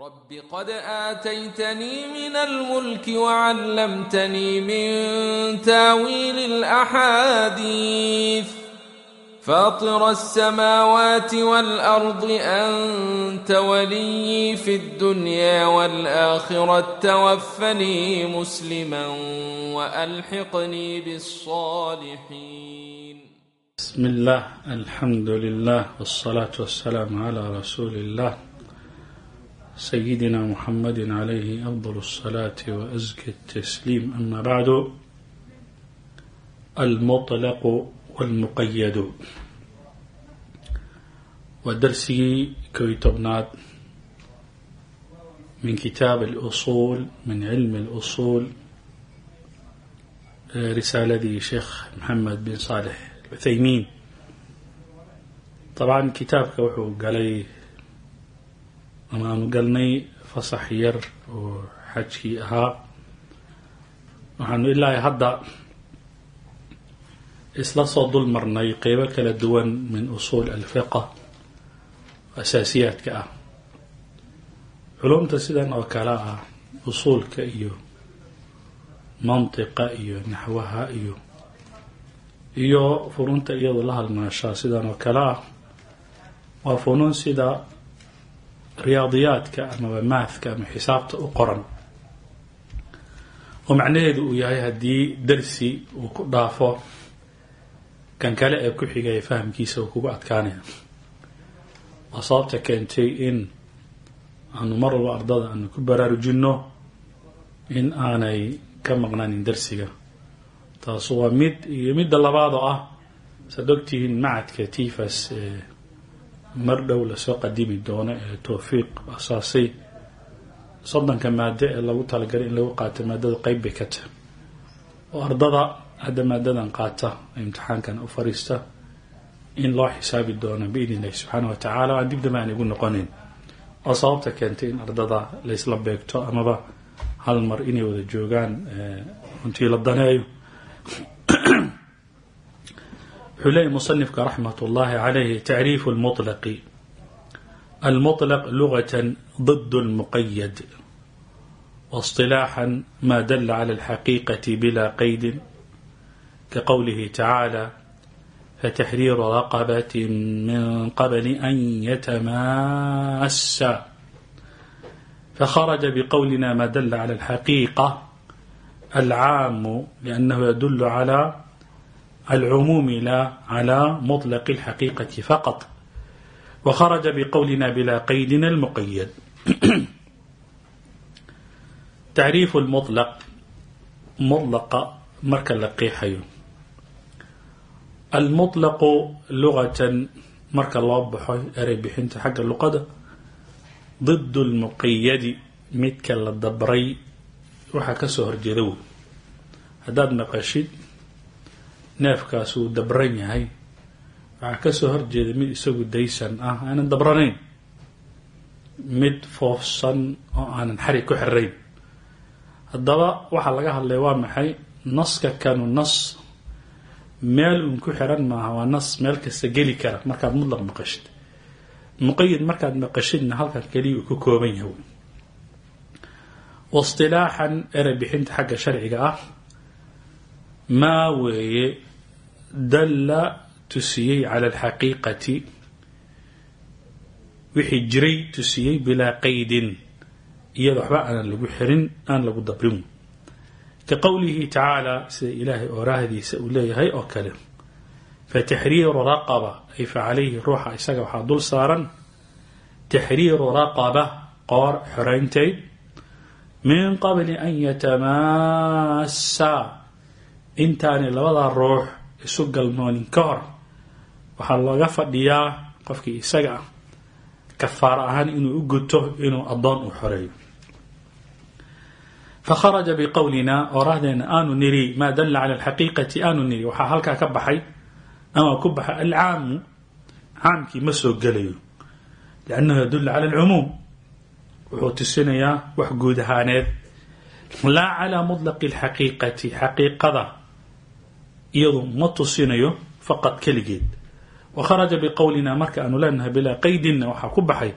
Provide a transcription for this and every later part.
رب قد آتيتني من الملك وعلمتني من تاويل الأحاديث فاطر السماوات والأرض أنت ولي في الدنيا والآخرة توفني مسلما وألحقني بالصالحين بسم الله الحمد لله والصلاة والسلام على رسول الله سيدنا محمد عليه أفضل الصلاة وأزكى التسليم أما بعد المطلق والمقيد ودرسي كوي تبنات من كتاب الأصول من علم الأصول رسالة دي شيخ محمد بن صالح العثيمين طبعا كتابك وحو قالي aanu galnay fasax yar oo xajkii ahaa. Waxaanu ilaahay hadda isla soo dul marnay qeybo kala duwan min usuul alfiqa asaasiyaadka ah. Culumta sidan oo kale ah usuulka iyo mantiqa iyo naxwaha iyo iyo fununta iyadoo la halmaashaa sidan oo kale ah waa funuun sida riyaadiyaadka amaba maathka ama xisaabta u qoran. Oo macnaheedu uu yahay haddii darsi uu ku dhaafo kan kale ee ku xigaya fahamkiisa uu kugu adkaanaya. Waa sababta keentay in aanu mar walba ardada aanu ku baraarujinno in aanay ka maqnaanin darsiga. Taasu waa mid iyo midda labaad oo ah saad ogtihiin macadka tifas mar dhow la soo qadimi doono ee towfiiq asaasay soddonka maado ee lagu talagalay in lagu qaato maadada qeyb bay ka tahay. Oo ardada hadda maadadan qaata imtixaankan u fariista in loo xisaabi doono biidn illahi subxaana wa tacaala. Aan dib dambe aan igu noqonayn oo sababta keentay in ardada laysla beegto amaba hal mar inay wada joogaan runtii la daneeyo wuxuu leeyay musanifka raxmat ullaahi calayhi tacriifu lmuطlaqi almuطlaq lugatan ضد muqayad واصطلاxا ma dala عlى الxaqiiqaة bla qaydi kaqowlihi tacaalى فتxriiru raqabaة min qabli an ytamaasa فخرج بqowlina ma dala عlى الxaqiiqة alcaamu لأnah ydul عlى العموم لا على مطلق الحقيقة فقط وخرج بقولنا بلا قيدنا المقيد تعريف المطلق مطلق مركا لقيحي المطلق لغة مركا لوبحي أري بحنت حق اللقدة ضد المقيد متك للدبري وحا كسهر جدو هداد مقاشد neefkaas uu dabran yahay. Waxaa ka soo horjeeda mid isagu daysan ah aanan dabranayn. Mid foofsan oo aanan xarig ku xirayn haddaba waxaa laga hadlaya waa maxay? Naska kanu nas. Meel uun ku xiran maaha waa nas meel kasta geli kara markaad mutlaq maqashid. Muqayid markaad maqashidna halkan keliya uu ku kooban yahay. Waistilaaxan erey bixinta xagga sharciga ah. Maa weeye dalla tusiyey cala alxaqiiqati. Wixii jiray tusiyey bilaa qaydin. Iyada waxba aanan lagu xirin aan lagu dabrin. Ka qowlihi tacaala sida ilaahay oorahdiisa uu leeyahay oo kale. Fataxriiru raqaba ay fa calayhi ruuxa isaga waxaa dul saaran. Taxriiru raqaba qoor xoraynteyd min qabli an yatamaasa intaanay labadaa ruux isu galmoonin ka hor. Waxaa looga fadhiyaa qofkii isaga ah kafaaro ahaan inuu u guto inuu addoon u xoreeyo. Fakharaja biqowlina oraahdeena aanu niri maa dalla cala alxaqiiqati aanu niri. Waxaa halkaa ka baxay ama ku baxay alcaamu caamkii ma soo gelayo. Liannahu yadullu cala alcumuum. Wuxuu tusinayaa wax guud ahaaneed. Laa calaa mutlaqi alxaqiiqati xaqiiqada iyadu ma tusinayo faqad keligeed. Wa kharaja biqowlina marka aanu leenahay bilaa qaydinna waxaa ku baxay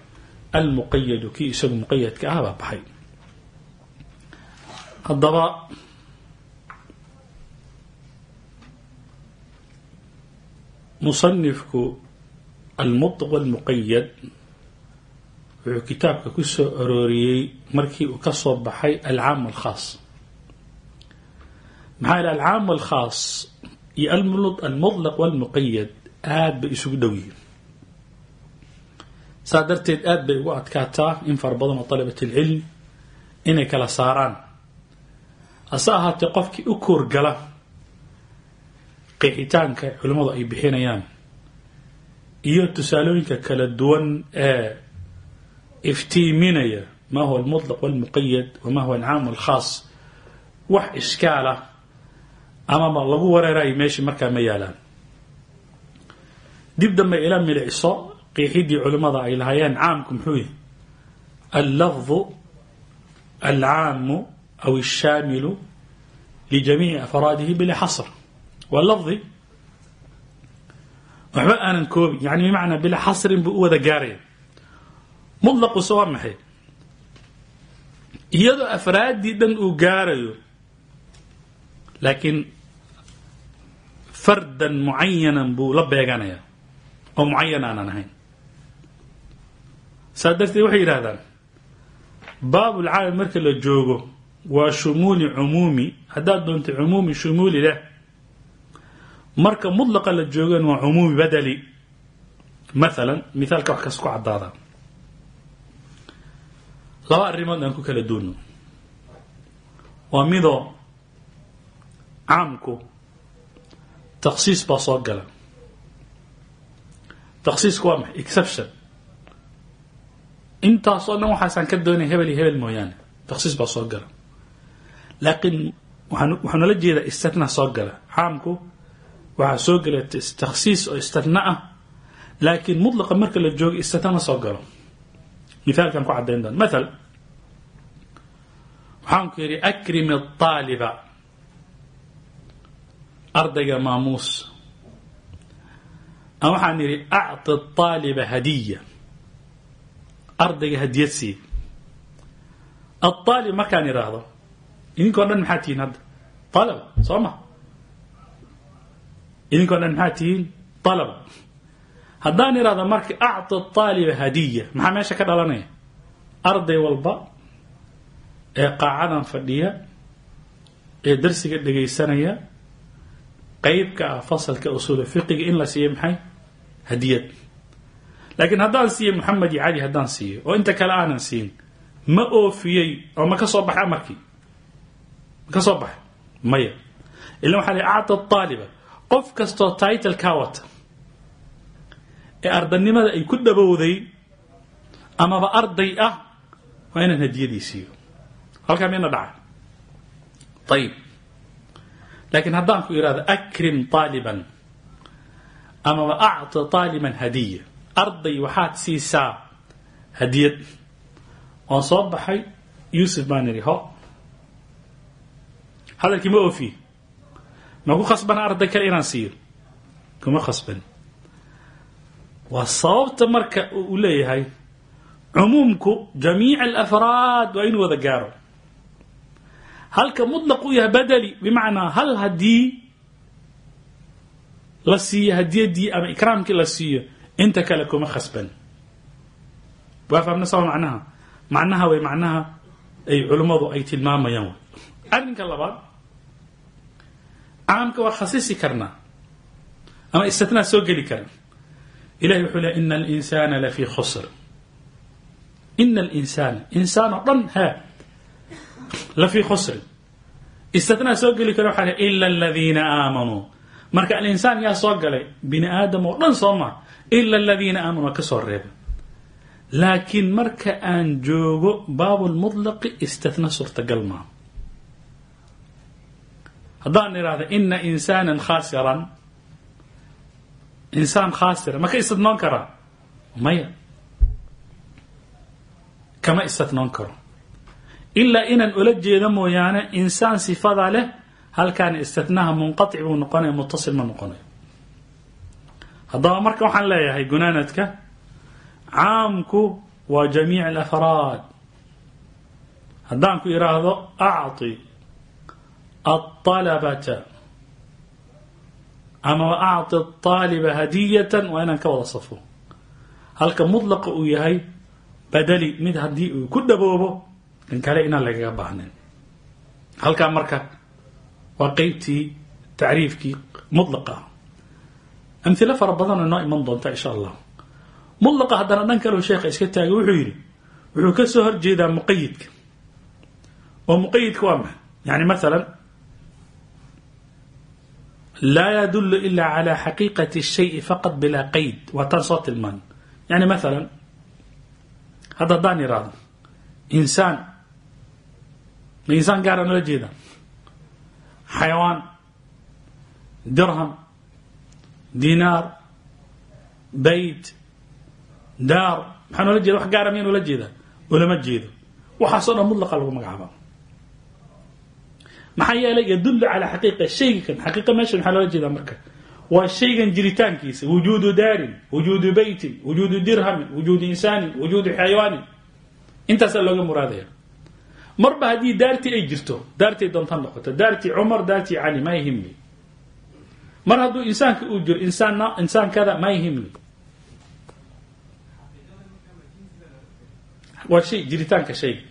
almuqayadu kii isagu muqayadka ah baa baxay. Haddaba musanifku almuطq walmuqayad wuxuu kitaabka ku soo arooriyey markii uu ka soo baxay alcaam alkhaas maxaa yidhaha alcaam alkhaas iyo almutlaq walmuqayad aada bay isugu dhow yihiin. Saa darteed aada bay ugu adkaataa in fara badan oo dalabat alcilmi inay kala saaraan. Hase ahaatee qofkii u koorgala qeexitaanka culimmadu ay bixinayaan iyo tusaalooyinka kala duwan ee iftiiminaya maa huwa almutlaq walmuqayad wamaa huwa alcaam alkhaas wax ishkaal ah amaba lagu wareerayo meeshii markaa ma yaalaan. Dib dambe ila milicso qiixidii culimmada ay lahaayeen caamku muxuu yahay allafdu alcaamu aw alshaamilu lijamiici afraadihi bila xasr waa lafdi. Waxba aanan koobin yani bimacnaa bila xasrin buu u wada gaaraya. Mutlaquse waa maxay iyadoo afraaddii dhan uu gaarayo laakiin fardan mucayanan buu la beeganaya oo mucayan aanan ahayn. Saa darteed waxay yidhahdaan baabulcaami marka la joogo waa shumuuli cumuumi. Haddaad doonta cumuumi shumuuli leh marka mudlaqa la joogan waa cumuumi badeli maalan mithaalka wax kas ku caddaada. Laba arrimood aan ku kala duunno waa midoo caamku takhsiis baa soo gala. Takhsiisku waa maxay? Exception. Intaasoo dhan waxaasaan ka doonay hebel iyo hebel mooyaane. Takhsiis baa soo gala. Laakiin waxaa noola jeedaa istitna soo gala. Caamku waxaa soo gala takhsiis oo istitna ah. Laakiin mutlaqa marka la joogo soo galo. Mithaalkan ku caddayn doona mathal waxaan ku ardayga maamuus. Waxaan yidhi acti aaliba hadiya. Ardayga hadiyad siiya aaalib markaan idhaahdo idinkoo dhan maxaa tihiin hadda? Alaba soo ma? Idinkoo dhan maxaa tihiin? Alaba haddaan idhahdo marka acti aaliba hadiya maxaa meesha ka dhalanaya? Arday walba ee qaacadan fadhiya ee darsiga dhegaysanaya qeybka ah fasalka usuula fiqiga in la siiyo maxay? Hadiyad. Laakiin haddaan siiyo moxamed iyo cali haddaan siiyo oo inta kale aanan siin ma oofiyey oo ma ka soo baxay amarkii ma ka soo baxay? Maya. Ila waxaa la acta aaliba qof kastoo title kaa wata ee ardanimada ay ku dhabowday amaba arday ah waa inaan hadiyadii siiyo. Halkaa mina dhaca ayib laakiin haddaan ku ihahdo akrim aaliban amaba acti aaliban hadiya. Arday waxaad siisaa hadiyad. Oon soo baxay yuusuf baan idhi ho. Hadalkii ma oofiye ma ku khasbana arday kale inaan siiyo? Kuma khasban waa sababta marka uu leeyahay cumuumku jamiic alafraad waa inuu wada gaaro halka mutlaq u yahay badeli bimacnaa hal haddii la siiyo hadiyaddii ama ikraamkii la siiyo inta kale kuma khasban. Waa sama macnaha? Macnaha way macnaha ay culimmadu ay tilmaamayaan wy arrinka labaad caamka waa khasisi karnaa ama istitnaa soo geli kara ilahi wuxuu ley ina alinsana lafii khusr. Ina alinsana insaan oo dhan ha lafii khusrin istitnaa soo geli kara waxaa ila aladiina aamanuu marka alinsaan yaa soo galay bini aadam oo dhan soo maa ila aladiina aamanuu ka soo reeba. Laakiin marka aan joogo baabulmutlaqi istitna suurtagal maa haddaan idhahda ina insaanan khaasiran. Insaan khaasira ma ka istitnoon karaa maya. Kama istitnoon karo ilaa inaan ula jeedo mooyaane insaan sifada leh halkaan istitnaha munqatic buu noqonaya mutasil ma noqonayo haddaba marka waxaan leeyahay gunaanadka caamku waa jamiic alafraad haddaan ku idhaahdo acطi aلطalabata ama acطi الطaaliba hadiyatan waa inaan ka wada safo halka mudlaqa uu yahay badeli mid haddii uu ku dhaboobo kan kale inaan lagaga baahnayn. Halkaa marka waa qeybtii tacriifkii mudlaqa. Ah amhilo fara badanoo inoo iman doonta insha allah mudlaqa haddana dhan kaleo sheekha iska taagay wuxuu yidhi wuxuu ka soo horjeedaa muqayidka oo muqayidka waa maxay? Yani maalan laa yadulu ila cala xaqiiqati الshayi faqad bilaa qayd. Waa taan soo tilmaan. Yani maalan hadda haddaan ihahdo insaan ma insaan gaara noola jeeda xayawaan dirham dinaar bayt daar. Maxaa noola jeeda wax gaara miya noola jeeda olama jeedo. Waxaasoo dhan mudlaqa lagu magacaaba maxaa yeelay yadulu calaa xaqiiqa shayga kan xaqiiqa meesha maxaa loola jeedaa marka. Waa shaygan jiritaankiisa. Wujuudu daarin wujuudu beytin wujuudu dirhamin wujuudu insaanin wujuudu xayawaanin. Intaasaa looga muraadaya marba haddii daartii ay jirto daartay doonta noqoto daartii cumar daartii cali ma yhimni mar hadduu insaanka uu jiro insaan insaankada ma yhimni waa shay jiritaanka shayga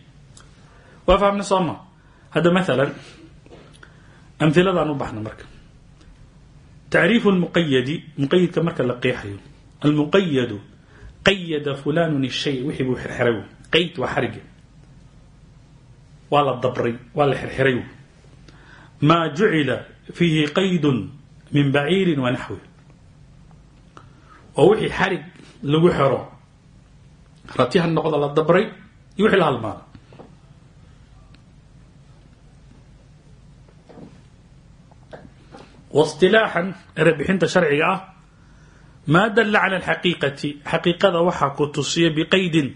waa fahamna sooma hadda maalan amhiladaan u baxna marka. Tacriifu lmuqayadi muqayidka marka la qeexayo. Almuqayadu qayada fulanun shay wixii buu xirxiray. Qayd waa xariga waa la dabray waa la xirxiray. Maa jucila fiihi qaydun min baciirin wa naxwi oo wixii xarig lagu xero rati ha noqdo la dabray iyo wixii la halmaado. Wasilaaxan erebixinta sharciga ah maa dalla cala alxaqiiqati xaqiiqada waxaa ku tusiya biqaydin.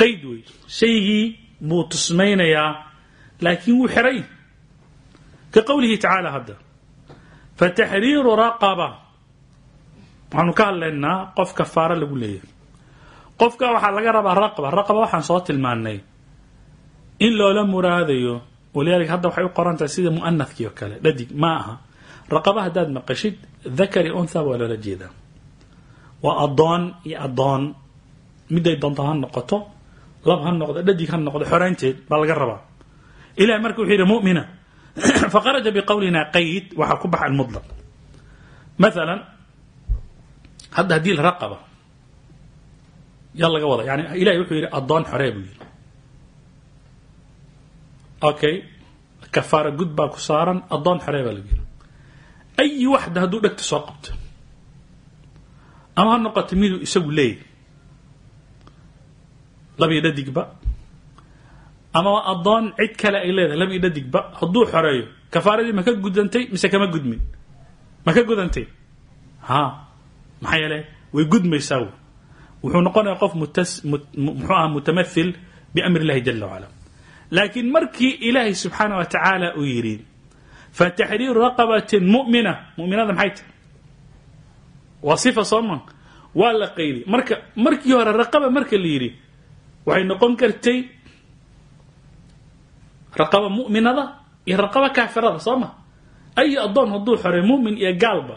Qayd wey shaygii buu tusmaynayaa laakiin wuu xiray. Ka qowlihi tacaala hadda fataxriiru raqaba. Waxaanu ka hadlaynaa qof kafaaro lagu leeyahay. Qofka waxaa laga rabaa raqaba raqaba waxaan soo tilmaanay in loola muraadayo walidaalika hadda waxay u qorantahay sida mu'anadkii oo kale. Dhadig ma aha. Raqaba haddaad maqashid dakari untha waa loola jeedaa. Waa addoon iyo addoon. Miday doonto noqoto lab ha noqdo dhadig ha noqdo xoraynteed baa laga rabaa. Ilahi marka wuxuu yidhi mumina faqaraja biqowlina qayd waxaa ku baxa almudlaq maalan hadda haddii la raqaba yaa laga wada yani ilahi wuxuu yidhi addoon xoree buu okay kafaara gud baa ku saaran addoon xoree baa yidhi. Ayi waxda hadduu dhegta soo qabto ama ha noqoto miduu isagu leeyahy labii dhadigba. Ama addoon cid kale ay leedahay labii dhadigba. Hadduu xoreeyo kafaaradii ma gudantay mise kama gudmin? Ma ka gudantay? Ha maxaa yeele way gudmaysaa w wuxuu noqonaya qof muxuu aha mutamathil biamri illahi jala wacala laakiin markii ilaahay subxaana wa tacaala uu yidhi fataxriiru raqabatin mu'mina mu'minada maxay tahay? Waa sifa sooma waa la qaydi marka markii hore raqaba marka la yidhi waxay noqon kartay raqaba mu'minada iyo raqaba kaafirada soo ay addoon hadduu xorey mu'min iyo gaalba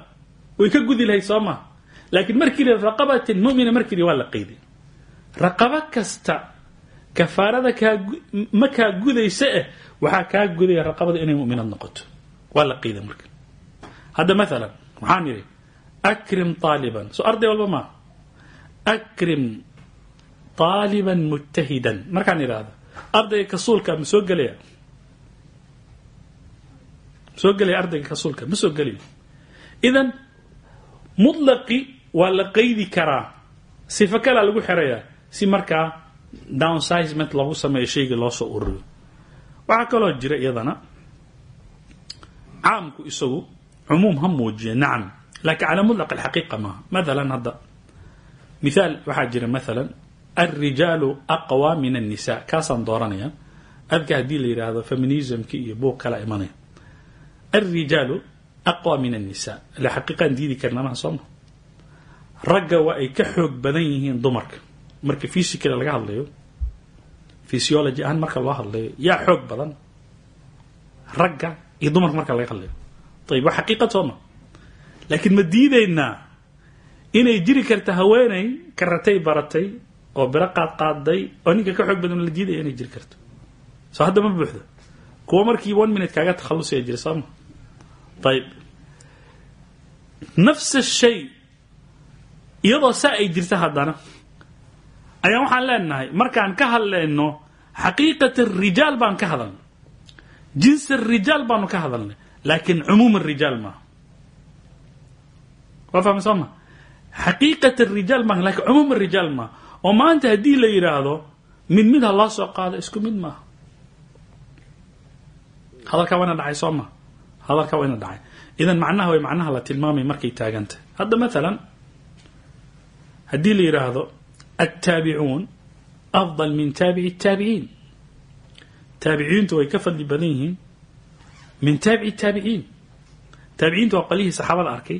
way ka gudi lahayd soo ma? Laakiin markii la raqabatin mu'mina markii waa la qayday raqaba kasta kafaarada kaa ma kaa gudaysa eh waxaa kaa gudaya raqabada inay mu'minad noqoto. Waa la qayday marka. Hadda maalan waxaan idhi akrim aaliban soo arday walba maa akrim aaliban mujtahidan markaan idhaahdo ardayga kasuulka ma soo gelaya soo gelaya ardayga kasuulka ma soo gelayo idan mutlaqi waa la qaydi karaa sifo kalaa lagu xerayaa si markaa downsizement loogu sameeyo shayga loo soo ururiyo waxaa kaloo jira iyadana caamku isagu cumuum ha muujiya nacam laakiin calaa mutlaq alxaqiiqa maaha maalan hadda mithaal waxaa jira maalan alrijaalu aqwa min annisa kaasaan dooranaya adka haddii la yidhaahdo feminismki iyo buug kala imanaya alrijaalu aqwa min annisa ila xaqiiqaan diidi karna maha sooma ragga waa ay ka xoog badan yihiin dumarka marka physical laga hadlayo physiology ahaan marka loo hadlayo yaa xoog badan ragga iyo dumarka marka laga hadlayo ayib waa xaqiiqad sooma laakiin ma diidaynaa inay jiri karta haweeney karatay baratay oo biro qaad qaaday oo ninka ka xoog badan la diidaya inay jiri karto. Soo hadda ma buuxdo. Kuwa markii one minute kaaga takhalusaya jira sooma ayib nafs shay iyadoo saa ay jirta haddana ayaa waxaan leenahay markaan ka hadlayno xaqiiqat rijaal baan ka hadalnay. Jins rijaal baanu ka hadalnay laakiin cumuum rijaal maaha. Waa fahma soo xaqiiqat rijaal maaha laakiin cumuum rijaal maaha oo maanta haddii la yidhaahdo mid mid ha loo soo qaado isku mid maaha. Hadalkaa waa ina dhacay soo ma. Hadalkaa waa dhacay. Idan macnaha way macnaha la tilmaamay markay taagantah hadda maalan haddii la yidhaahdo altaabicuun afdal min taabici اtaabiciin taabiciintu way ka fadli badan yihiin min taabici taabiciin taabiciintu waa qolihii saxaabada arkay.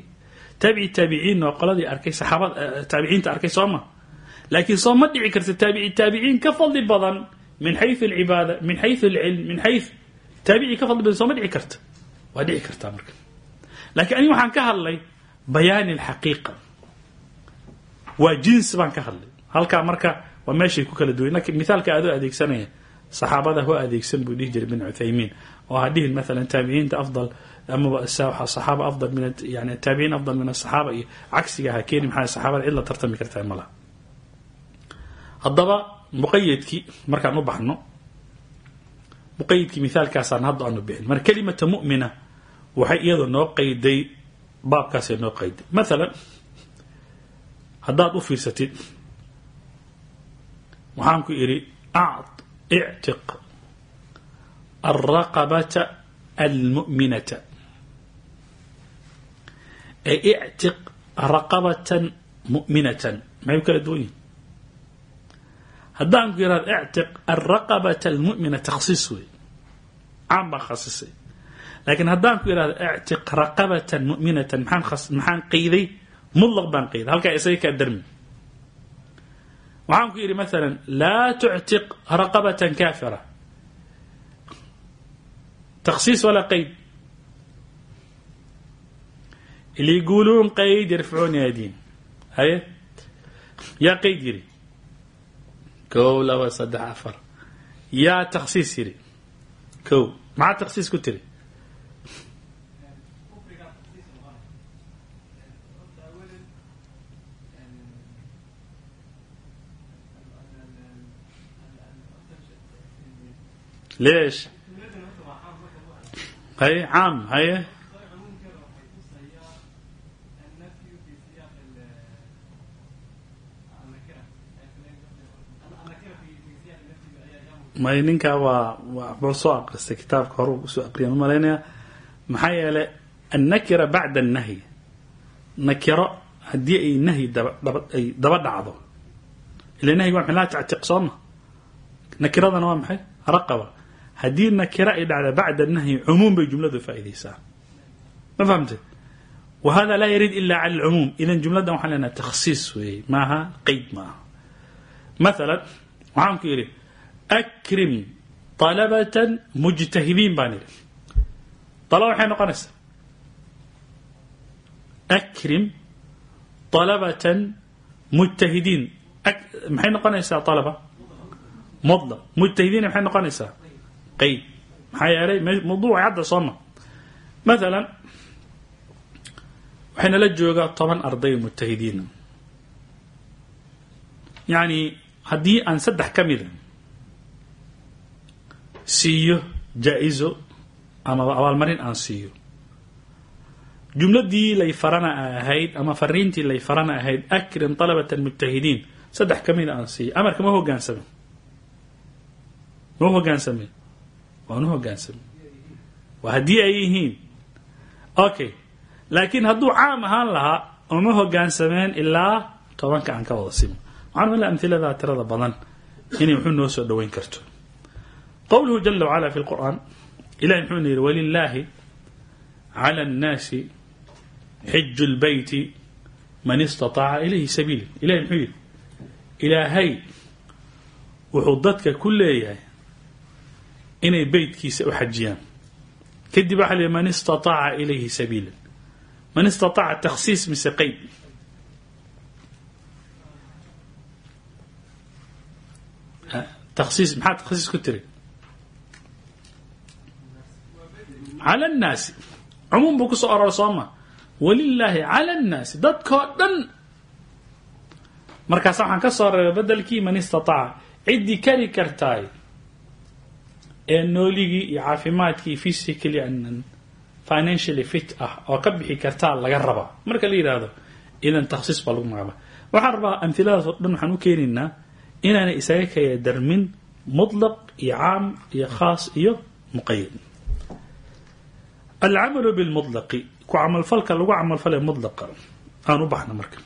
Taabici taabiciinna waa qoladii arkay saxaabad taabiciinta arkay soo ma laakiin soo ma dhici karta taabici taabiciin ka fadli badan min xayu alcibaada min xayu alcilm min xayu taabici ka fadli badan soo ma dhici karta. Waa dhici kartaa marka. Laakiin aniga waxaan ka hadlay bayaani alxaqiiqa. Waa jins baan ka hadlay. Halkaa marka waa meeshay ku kala duwan mithaalka aadoo adeegsanaya saxaabada ho adeegsan buu dhihi jiray bin cuthaymiin oo ha dhihin maalan taabiciinta afdal amaba afdal min yani taabiciin afdal min asaxaaba iyo cagsiga ha keeni maxaa saxaabada cid la tartami kartaa ma laha haddaba muqayadkii markaan u baxno muqayadkii mithaalkaasaan hadda aanu bixin. Marka kelimata mu'mina waxay iyadu noo qayday baabkaasay noo qayday. Maalan haddaad u fiirsatid waxaan ku idhi ictiq alraqabata almu'minata. Ay ictiq raqabatan mu'minatan. Maxay kala duwan yihiin haddaan ku yihahdo ictiq alraqabata almu'mina takhsiis wey caan baan khasisay laakiin haddaan ku yihahdo ictiq raqabatan mu'minatan maxaan maxaan qayday mutlaq baan qayday halkaa isaga kaa darmi waxaan ku yidhi maala laa tuctiq raqabatan kaafira takhsiis walaa qayd اللي يقولون قيد يرفعون يدين هاي يا قيد يري kow laba saddex afar. Yaa taksiis yidhi kow. Maxaa taksiis ku tiri? Leesh. Hay caam haye may ninkaa waa waxba soo aqristay kitaabka hore u soo aqriya ma malaynaya? Maxaa yeelay annakira bacda annahyi. Nakiro haddii ay nahyi daba ay daba dhacdo. Ila nahyiga waa maxay? Laa tactiq sooma nakiradana waa maxay? Raqaba. Haddii nakira ay dhacda bacda nahyi cumuum bay jumladu faa'iidaysaa. Ma fahamtid? Wa hada laa yariid ila cala alcumuum. Idan jumladdan waxaan leenaha takhsiis weeye. Maaha? Qeyd maaha. Maalan akrim طalabatan mujtahidiin baan idhi alaba maxay noqonaysaa akrim طalabatan mujtahidiin maxay noqonaysaa alaba mudlaq mujtahidiin maxay noqonaysaa qeyd maxaa yeelay mawduuca hadda sooma maalan waxayna la joogaa toban arday mujtahidiina yani haddii aan saddex ka mida siiyo jaa-izo amaba abaalmarin aan siiyo. Jumladii lay farana ahayd ama fariintii lay farana ahayd akrim طalabata mujtahidiin saddex ka mida aan siiyo amarka ma hogaansame ma hogaansame waanu hogaansame waa haddii ay yihiin? Okay laakiin hadduu caam ahaan lahaa uma hogaansameen ilaa tobanka aan ka wada simo. Waxaan mala amhiladaa tirada badan inay wuxuu noo soo dhoweyn karto qowluhu jala wacala fi lqur'aan ilahi muxuuna yidhi walilaahi cala annaasi xiju lbeyti man istataaca ilayhi sabiila ilahi muxuu yidhi ilaahay wuxuu dadka ku leeyahay inay beytkiisa u xajiyaan. Kadib waxa lii man istaطaaca ilayhi sabiila. Man istaطaaca takhsiis mise qeyd takhsiis maxaa takhsiis ku tiri cala annaasi cumuum buu ku soo orora soo ma walilaahi cala annaasi dadkoo dhan markaas waxaan ka soo reebay bedelkii man istataaca ciddii kari kartaay ee nooligii iyo caafimaadkii physically and financially fit ah oo ka bixi kartaa laga rabaa marka la yidhaahdo idan takhsiis baa lagu magacaaba waxaan rabaa amhiladaas oo dhan waxaan u keenaynaa inaanay isaga kaya darmin mutlaq iyo caam iyo khaas iyo muqayad alcamalu bilmutlaqi ku camalfalka lagu camalfalay mutlaqa aan u baxna marka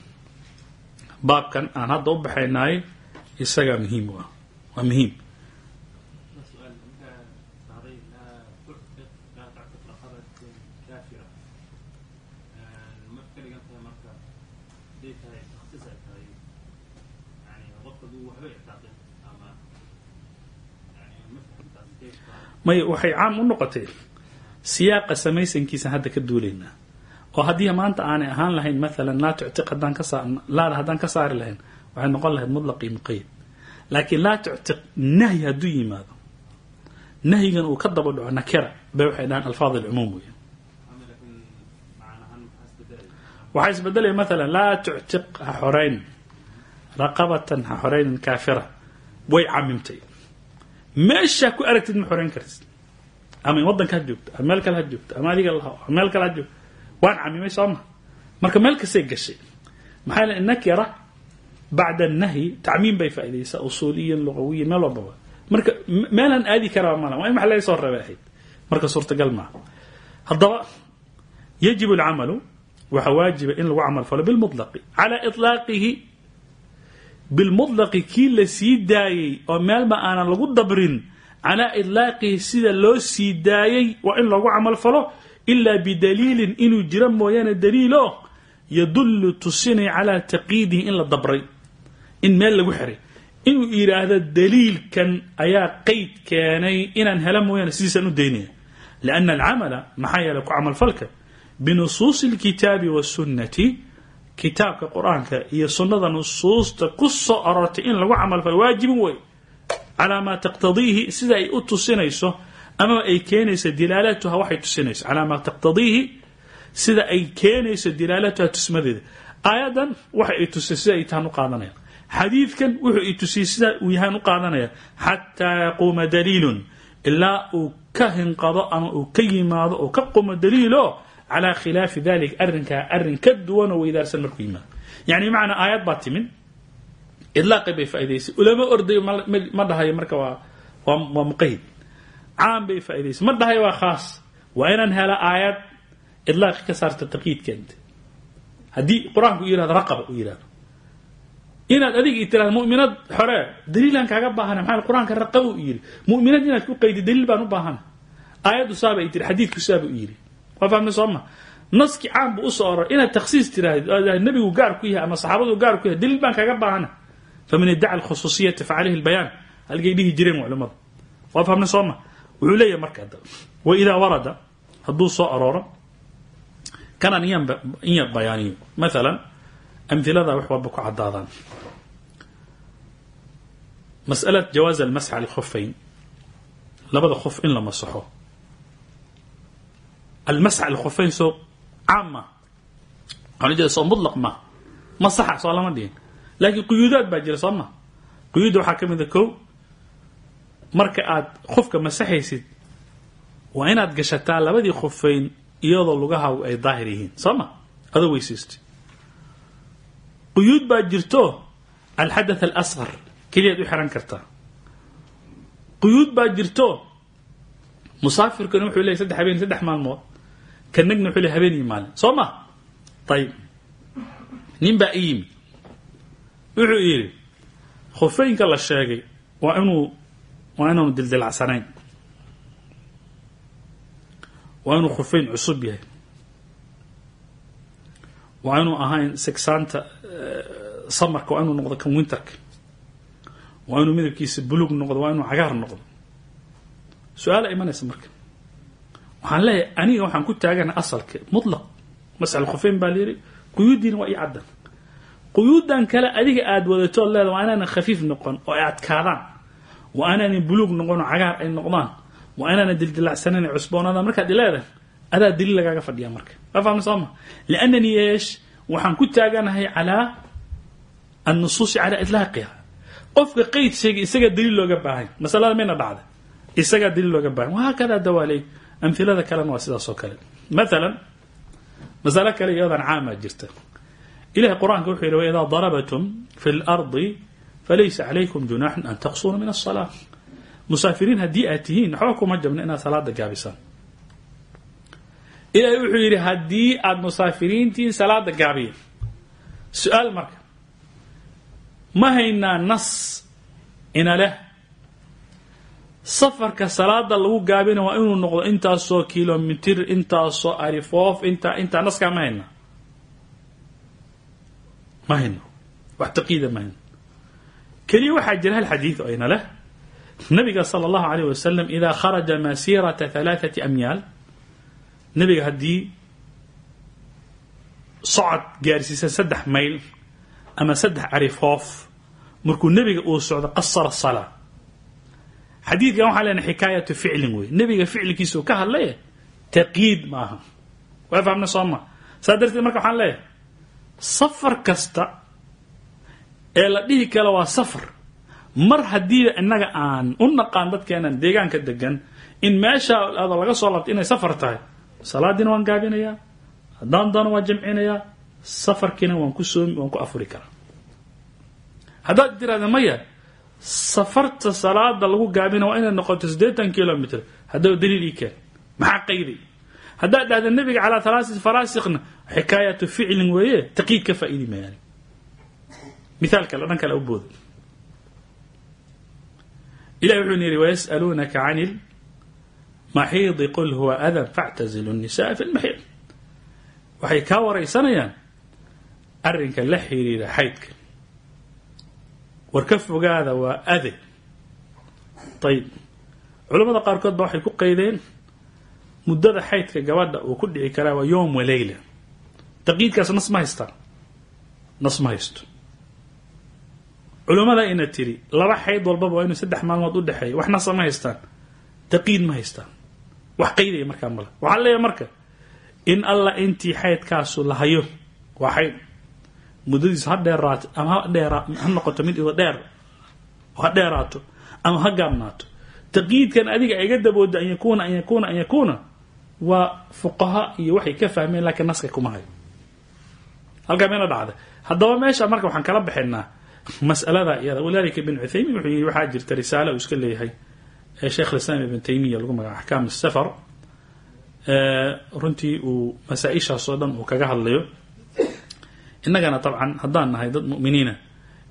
baabkan aan hadda u baxaynaay isagaa muhiim u ah waa muhiim may waxay caam u noqotay siyaaqa samaysankiisa hadda ka duulaynaa. Oo haddii maanta aanay ahaan lahayn maalan laa tuctiq haddaan haddaan ka saari lahayn waxay noqon lahayd mutlaq iyo muqayad laakiin laa tuctiq nahyi hadduu yimaado nahyigan uu ka daba dhaco nakira bay waxay dhahaan alfaad alcumuum wey waxaa isbedelaya maalan laa tuctiq ha xoreyn. Raqabatan ha xoreynin kaafira. Way camimtay meeshaa ku aragtid ma xoreyn kartid ama waddanka ha joogto ama meel kale ha joogto ama adiga laha meel kale ha joogto waan camimay soo ma? Marka meel kastay gashay maxaa yeel nakira bacda nahyi tacmiim bay faaidaysaa usuuliyan luqawiyan meel walbaba. Marka meelaan aadi karaa mala waa in laga soo reebay ahayd. Marka suurtagal maaha haddaba yajib alcamalu waxaa waajiba in lagu camal falo bilmutlaqi calaa iطlaaqihi bilmutlaqi kii la sii daayey oo meelba aanan lagu dabrin calaa idlaaqihi sida loo sii daayey waa in loogu camal falo ilaa bidaliilin inuu jiro mooyaane daliilo yadullu tusinaya calaa taqiidihi in la dabray in meel lagu xiray. Inuu yidhaahdo daliilkan ayaa qeyd keenay inaan hela mooyaane sidiisaan u daynaya. Lianna alcamala maxaa yeelay ku camalfalka binusuusi alkitaabi wasunnati kitaabka qur'aanka iyo sunnada nusuusta ku soo aroortay in lagu camalfalo waajibin wey calaa maa taqtadiihi sida ay u tusinayso ama ay keenayso dilaalatuha waxay tusinayso calaa maa taqtadiihi sida ay keenayso dilaalatuha tusmadeeda. Aayadan waxa ay tusay sida ay tahan u qaadanaya xadiidkan wuxuu i tusiyey sida uu yahaan u qaadanaya xataa yaquuma daliilun ilaa uu ka hinqado ama uu ka yimaado oo ka qumo daliilo calaa khilaafi dalik arrinkaa arrin ka duwan oo weydaarsan markuu yimaado. Yani bimacnaa aayad baa timin idlaaqi bay faa'idaysay ulama ordayo ma dhahayo marka waa muqayid caam bay faa'idaysay ma dhahayo waa khaas. Waa inaan hela aayad idlaaqi ka saarta taqyiid keenta. Haddii qur'aanku u yihahdo raqaba u yihahdo inaad adiga i tirahdo mu'minad xore daliilaan kaaga baahana. Maxaa qur'aanka u yidhi mu'minad inaad ku qaydi daliil baan u baahana. Aayaddu saaba ay tiri saaba u yidhi waa fahmay soo ma? Naski caam buu u soo oror inaad takhsiis tiraahdo nebigu gaar ku yahay ama saxaabadu gaar ku yahay daliil baan kaaga baahana faman iddaca alkhusuusiyata facaleyhi lbayaan halkay dhihi jireen culimadu waa fahmay soo ma wuxuu leeyahay marka wa idaa warada hadduu soo arooro kanaan in yar bayaaniyo maalan amhilada wax walba ku caddaadaan masأalة jawaaz almasx cala khuffayn labada khuf in la masaxo almasx cala khuffayn soo caam ma waxaan ujeeda soo mutlaq ma masaxa soo lama dhihin laakiin quyuudaad baa jira soo ma? Quyuudda waxaa ka mid a kow. Marka aad khufka masaxaysid waa inaad gashataa labadii khuffayn iyadoo lugahaagu ay daahir yihiin soo ma? Adoo weysaystay quyuud baa jirto alxadath alasqar keliyaad u xihan kartaa. Quyuud baa jirto musaafirkuna wuxuu leeyay saddex habeen saddex maalmood. Kanagna wuxuu leey habeen iyo maalin soo ma? Ayib nin baa i yimid wuxuu yidhi khufeynka la sheegay waa inuu waa inaanu dildilacsanayn waa inuu khufeyn cusub yahay. Waa inuu ahayn sigsaanta samarka waa inuu noqdo kan winterka waa inuu midabkiisa buluug noqdo waa inuu cagaar noqdo. Su'aala imanaysa marka. Waxaan leeyahay aniga waxaan ku taagana asalka mutlaq masal khufeyn baa layidhi quyuuddiina waa ii caddan quyuuddan kale adiga aada wadato leeda waa inaanan khafiif noqon oo ay adkaadaan. Waa inaanan buluug noqon oo cagaar ay noqdaan. Waa inaanan dildilacsanan ay cusboonaadaan markaad ileedahay adaa daliil lagaaga fadhiya marka. Ma fahmi sooma liannanii yeesh waxaan ku taaganahay calaa annusuusi calaa itlaaqiha qofka qeyd sheegay isagaa daliil looga baahay. Masalada mayna dhacda isagaa daliil looga baahay. Wahaakadaa dawaaley amhilada kalena waa sidaas kale. Maalan masalo kale iyadan caamaa jirta ilahay qur'aanka wuxuu yidhi waidaa darabatum fi lardi falaysa calaykum junaaxun an taqsuruu min asalaa musaafiriin haddii aad tihiin waxba kuma jabna inaad salaada gaabisaan ilaahay wuxuu yidhi haddii aada musaafiriintiin salaada gaabiya su'aal marka ma haynaa nas ina leh safarka salaada lagu gaabina waa inuu noqdo intaasoo kilomitir intaasoo arifoof intaa intaa naskaa ma hayna ma hayno wax taqiida ma hayno keliya waxaa jira hal xadiid ayna leh nabiga sala allahu alayh wasalam idaa kharaja masiirata halaathati amyaal nabiga haddii socod gaarsiisa saddex mayl ama saddex arifoof markuu nebiga uu socdo qasara salaa xadiidkan waxaa leenahay xikaayatu ficlin wey nebiga ficilkiisuu ka hadlay taqiid maaha waa fahamna soo ma saa darteed marka waxaan leeyahay safar kasta ee la dhihi kale waa safar. Mar haddii innaga aan u naqaan dadkeenan deegaanka degan in meesha ada laga soo labto inay safar tahay salaadiina waan gaabinayaa haddaan waan jamcinayaa safarkiina waan ku soo waan ku afuri karaa. Haddaad tiraahda maya safarta salaada lagu gaabina waa inay noqoto siddeetan kilomitr haddaba daliil ii keen. Maxaa qayday haddaad dhahda nebiga calaa halaasi faraasikna xikaayatu ficlin weeye taqiid ka faa'iidi mayaan mithaal kale dhan kale u booda. Ilahi wuxuu yidhi wayas'aluunaka can ilmaxiidi qul huwa adan factazilu nnisa'a fi lmaxiid waxay kaa waraysanayaan arrinka la xiriira xaydka. War ka fogaada waa ade ayib culamada qaarkood ba waxay ku qaydeen muddada xaydka gabadha uu ku dhici karaa waa yowm wa leyla. Taqiidkaas nas ma haystaan nas ma haysto. Culimmada ina tiri laba xayd walbaba waa inuu saddex maalmood u dhexeeya wax nasa ma haystaan. Taqiid ma haystaan. Wax qaydaya markaa male waxaa leeyahay marka in alla intii xaydkaasu la hayo waa xayd. Muddadiisu ha dheeraato ama ha dheera ha noqoto mid ido dheer. Ha dheeraato ama ha gaabnaato. Taqiidkan adiga iga dabooda an yakuuna an yakuuna an yakuuna waa fuqaha iyo waxay ka fahmeen laakiin naska kuma hayo. Halkaa meena dhacda. Haddaba meesha marka waxaan kala baxaynaa mas'alada iyada walidalika ibn cuthaymin wuxuu yii waxaa jirta risaale uu iska leeyahay ee sheekh lislaam ibn taymiya lagu magaca axkaam asafar runtii uu masaa-ishaas dhan uu kaga hadlayo. Innagana dabcan haddaan nahay dad mu'miniina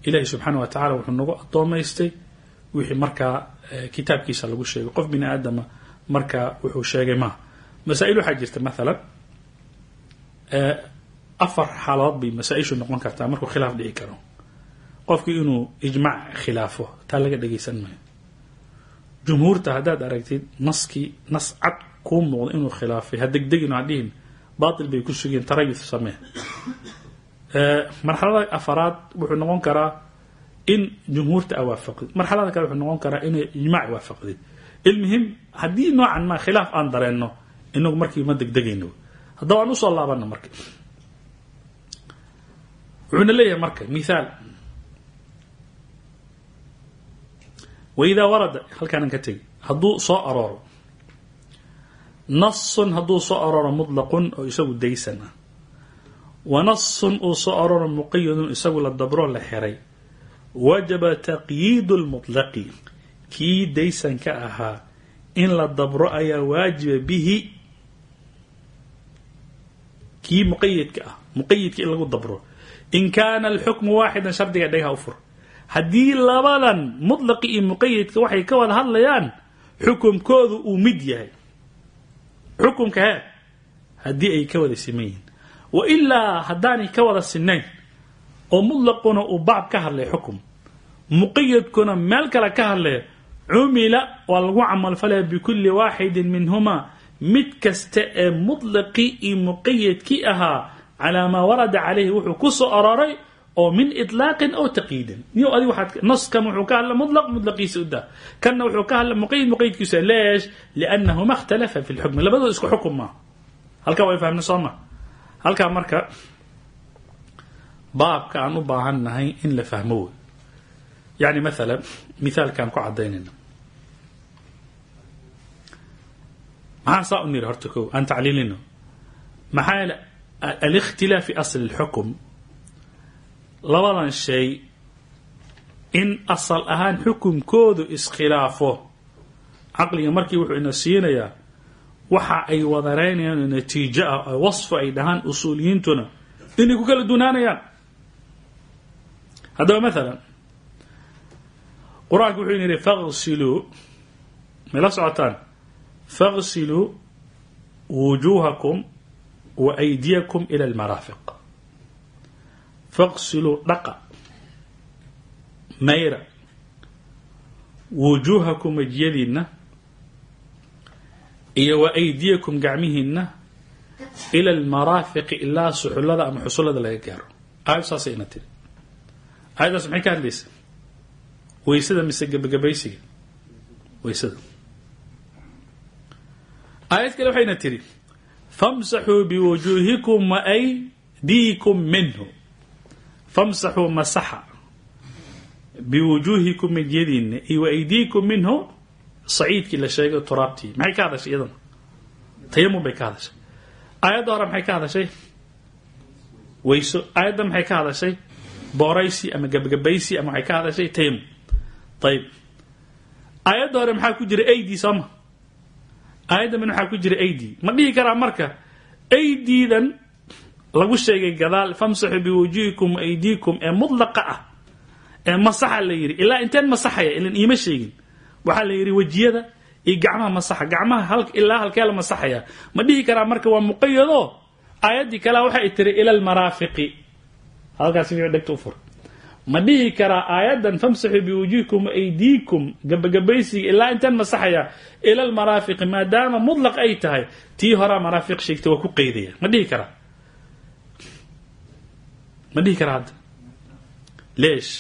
ilaahi subxaana wa tacala wuxuu nagu addoomaystay wixii markaa kitaabkiisa lagu sheegay. Qof bini aadama markaa wuxuu sheegay maaha masaa-il waxaa jirta maalan afar xaaladood bay masaa-ishu noqon kartaa markuu khilaaf dhici karo. Qofkii inuu ijmaac khilaafo taa laga dhagaysan maayo. Jumhuurta haddaad aragtid naskii nas cad kuu muuqda inuu khilaafay ha degdegin ha dhihin baatil bay ku sugeen tarayuf samee. Marxalada afaraad wuxuu noqon karaa in jumhuurta a waafaqdid. Marxalada kale wuxuu noqon karaa inay ijmaac waafaqdid. Ilmuhim haddii noocan ma khilaaf aan dareenno inagu markii ma degdegayno. Haddaba aan u soo laabano marka wuxuuna leeyahay marka mithaal waidaa warada halkaanan ka tegi hadduu soo arooro. Nasun hadduu soo arooro mutlaqun oo isagu daysan ah wa nasun uu soo arooro muqayadun isagu la dabro la xiray. Wajaba taqyiidu lmutlaqi kii daysanka ahaa in la dabro ayaa waajiba bihi kii muqayidka ah muqayidka in lagu dabro. In kaana alxukmu waaxidan shardiga dhagaha u fur. Haddii labadan mutlaqi iyo muqayidka waxay ka wada hadlayaan xukumkoodu uu mid yahay. Xukumka hee haddii ay ka wada siman yihiin. Wa ilaa haddaanay ka wada sinayn oo mutlaquna uu baab ka hadlay xukum. Muqayadkuna meel kale ka hadlaya cumila waa lagu camalfalaya bikulli waaxidin minhumaa mid kasta ee mutlaqii iyo muqayadkii ahaa calaa maa warada calayhi wuxuu ku soo aroray oo min ilaaqin aw taqyiidin niyo adi waaad naskan wuxuu ka hadla mulaq mutlaqiisa u daa. Kanna wuxuu ka hadla muqayid muqayidkiisa leesh liannahuma ikhtalafa fi lxukmi labadooda isku xukum maaha halkaa way fahmna soo ma. Halkaa marka baabka aan u baahan nahay in la fahmo yani maala mithaalkaan ku cadaynayna maxaa saa u niri horta ko aan tacliilino maxaa yeele alikhtilaaf fi asli اlxukm labadan shay in asal ahaan xukumkoodu iskhilaafo caqliga markii wuxuu ina siinayaa waxa ay wadareynayaan oo natiijo ah oo wasfo ay dhahaan usuuliyiintuna inay ku kala dunaanayaan haddaba maalan qur'aanku wuxuu ina yihi faqsiluu may la socotaan faqsiluu wujuuhakum wa aydiyakum ila almaraafiq faqsiluu dhaqa mayra wujuuhakum wejiyadiinna iyo wa aydiyakum gacmihiinna ila almaraafiqi ilaa suxullada ama xusullada laga gaaro aayad saasay ina tiri aayaddaas maxay ka hadlaysaa weysada mise gebagabaysiga weysada aayad kale waxayna tiri famsaxuu biwujuuhikum wa aydiikum minhu. Famsaxuu masaxa biwujuuhikum wejiyadiinna iyo wa aydiikum minhu. Saciidkii la sheegay turaabtii. Maxay ka hadashay iyadana tayamum bay ka hadashay. Aayadda hore maxay ka hadashay? Weyso aayadda maxay ka hadashay? Booraysi ama gabagabaysi ama waxay ka hadashay? Tayamum ayib aayadda hore maxaa ku jira aidi sooma aayadda min waxaa ku jira aidi ma dhihi karaa marka aydiidan lagu sheegay gadaal famsaxuu biwujuhikum aydiikum ee mudlaqa ah ee masaxa la yidhi. Ilaa inteen masaxaya ilan iima sheegin. Waxaa la yidhi wejiyada iyo gacmaha masaxa. Gacmaha ilaa halkee la masaxaya ma dhihi karaa marka waa muqayado? Aayaddii kalea waxay tiri ila almaraafiqi halkaas dhegta u fur ma dhihi karaa aayaddan famsaxuu biwujuhikum aydiikum gabagabaysiga ilaa inteen masaxaya ila almaraafiqi maadaama mudlaq ay tahay tii horaa maraafiq sheegtay waa ku qeydaya ma dhihi karaa? Ma dhihi karaa hadda? Leesh.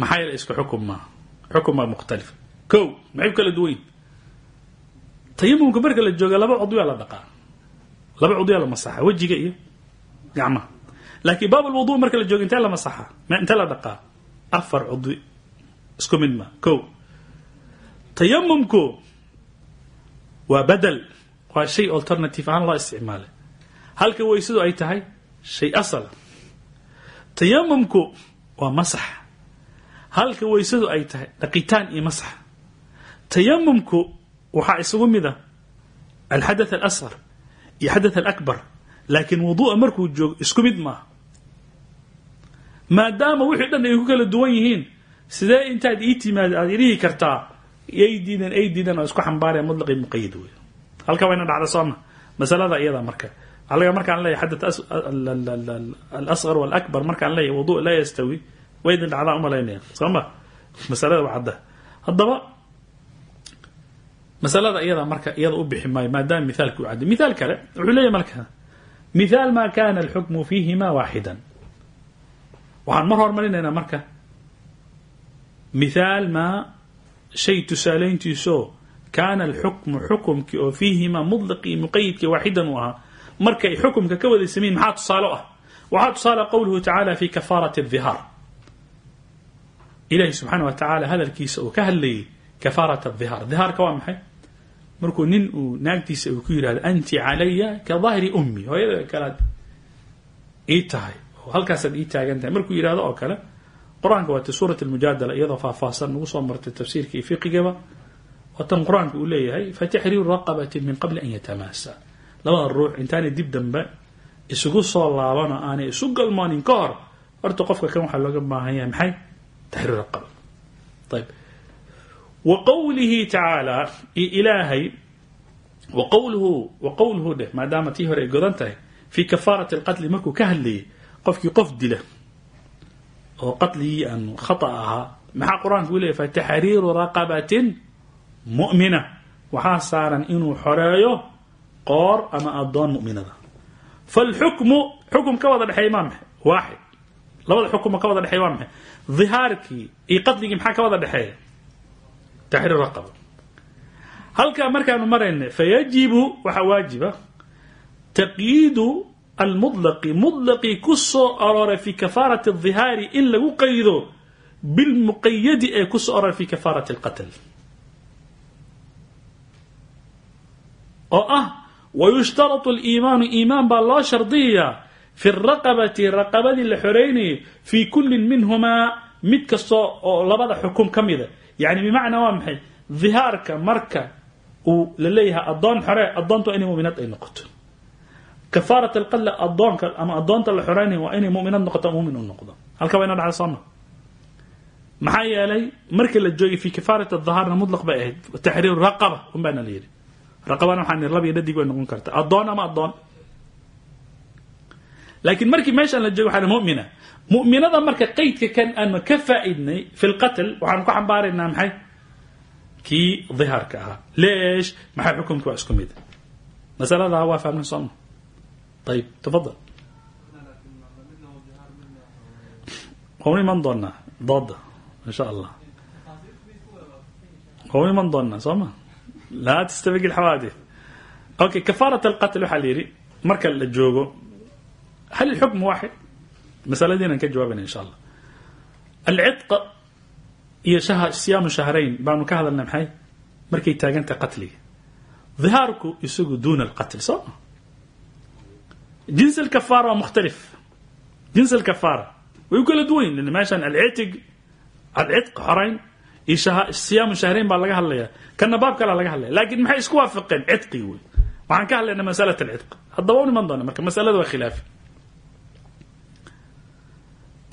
Maxaa yeele isku xukum baa mukhtalifa ko maxay kala duwanyin tayamumka marka la jooga laba cudwiyaa la dhaqaa. Laba cudwiyaa la masaxa wejiga iyo gacmaha laakiin baab alwudu marka la jooga intee la masaxa intee la dhaqaa? Afar cudwi. Isku mid maa ko tayamumku waa badel waa shay alternative ahaan loo isticmaalay halka weysadu ay tahay shay asala tayamumku waa masax. Halka weysadu ay tahay dhaqitaan iyo masax. Tayamumku waxaa isugu mid a alxadath alasqar iyo xadath alakbar. Laakiin wuduu'a markuu joogo isku mid maaha maadaama wixii dhan ay ku kala duwan yihiin sidee intaad ii timaado aad idhihi kartaa aydiidan aydiidan oo isku xambaaraya mutlaqi muqayid wey halka wayna dhacda sooma. Masalada iyada marka. Alaga markaan leeyahy xadath alasqar walakbar markaan leeyahy wudu laa yastawi way idin dhacdaa u malaynaya soo ma masalada waa cadda masalada iyada marka iyada u bixi maadaama mithaalki u cadday mithaal kale wuxuu leeyahy marka mithaal ma kana alxukmu fiihima waaxidan waxaan mar hormarinaynaa marka. Mithaal maa shay tusaalayntiisoo kaana alxukmu xukumkii oo fiihimaa mudlaqii muqayidkii waaxidan u ahaa. Markay xukumka ka wada samayin maxaa tusaale ah? Waxaa tusaale qowluhu tacaala fi kafaarati adihaar ilahi subxaana wa tacaala hadalkiisa uu ka hadlayay kafaarat adihaar dihaarka waa maxay? Markuu nin uu naagtiisa uu ku yidhahdo anti calaya ka dahri ummi. Hooyada kalaad ii tahay halkaasaad ii taagan tahay. Markuu yidhahdo oo kale qur'aanka waata suurat almujaadala iyadoo faahfaahsan nagu soo martay tafsiirka iyo fiqigaba. Waatan qur'aanka uu leeyahay fatixriiru raqabatin min qabli an yatamaasa labada ruux intaanay dib dambe isugu soo laabano aanay isu galmoonin ka hor. Horta qofka kan waxaa looga baahan yahay maxay? Taxriir raqaba ayb wa qowlihi tacaala iyo ilaahay wa qowluhu wa qowluhu dheh maadaama tii hore ay godan tahay fii kafaarati alqatli markuu ka hadlayay qofkii qof dila oo qatligii aan khata ahaa. Maxaa qur'aanka u leeyay raqabatin mu'mina. Waxaa saaran inuu xoreeyo qoor ama addoon mu'minada. Falxukmu xukum ka wada dhexeey maa maxay? Waaxid. Labada xukumo ka wada dhexeey waa maxay? Dhihaarkii iyo qatligii maxaa ka wada dhexeeya? Taxriir raqaba halkaa markaanu marayna fayajibu waxaa waajiba taqyiidu almulaqi mutlaqii ku soo soo fi fii kafaarati adihaari in lagu qaydo bilmuqayadi ee ku soo soo fi kafaarati alqatl. Oo ah wayushtaratu aliimaanu iimaan baa loo shardiyayaa fi raqabati raqabadii la xoreynayo fii kullin minhumaa mid kasta oo labada xukum ka mida. Yacni bimacnaa waa maxay? Dihaarka marka uu la leeyahay addoon xore addoontu inay muminaad ay noqoto kafaarat alqadl adoonka ama adoonta la xoreynaya waa inay muminad noqoto mumin noqdo. Halka waa ina dhacda sooma yeelay marka la joogay fi kafaarat adhahaarna mudlaq bay ahayd. Taxriiru raqaba un baana la yidhi. Raqabana waxaa nir labiyo dhadig way noqon karta. Adoon ama adoon laakiin markii meeshaan la joogo waxaa mumina. Muminada marka qeydka kan aanu ka faaidnay fi lqatl waxaanu ku xambaaraynaa maxay? Kii dhihaarka ahaa. Leesh maxay xukumki waa isku mid? Masaladaa waa fahmna sooma ayib tafadal waanu iman doonaa dooda insha allah waanu iman doonaa soo ma laa tastabigi lxawaadith okay kafaarat alqatl waxaa la yidhi marka la joogo hal ilxukm waaxid masaladiinan ka jawaabayna insha allah alcidq iyo siyaamu shahrayn baanu ka hadalnay maxay markay taagantahay qatliga dhihaarku isagu duuna jins alkafaara way u kala duwan yihiin meeshan alcitig alcidq xorayn iyo siyaamu shahrayn baa laga hadlaya kana baab kalea laga hadlaya laakiin maxay isku waafaqeen cidqigi wey waxaan ka hadlaynaa masalat alcidq haddaba u iman doona marka masalada waa khilaafi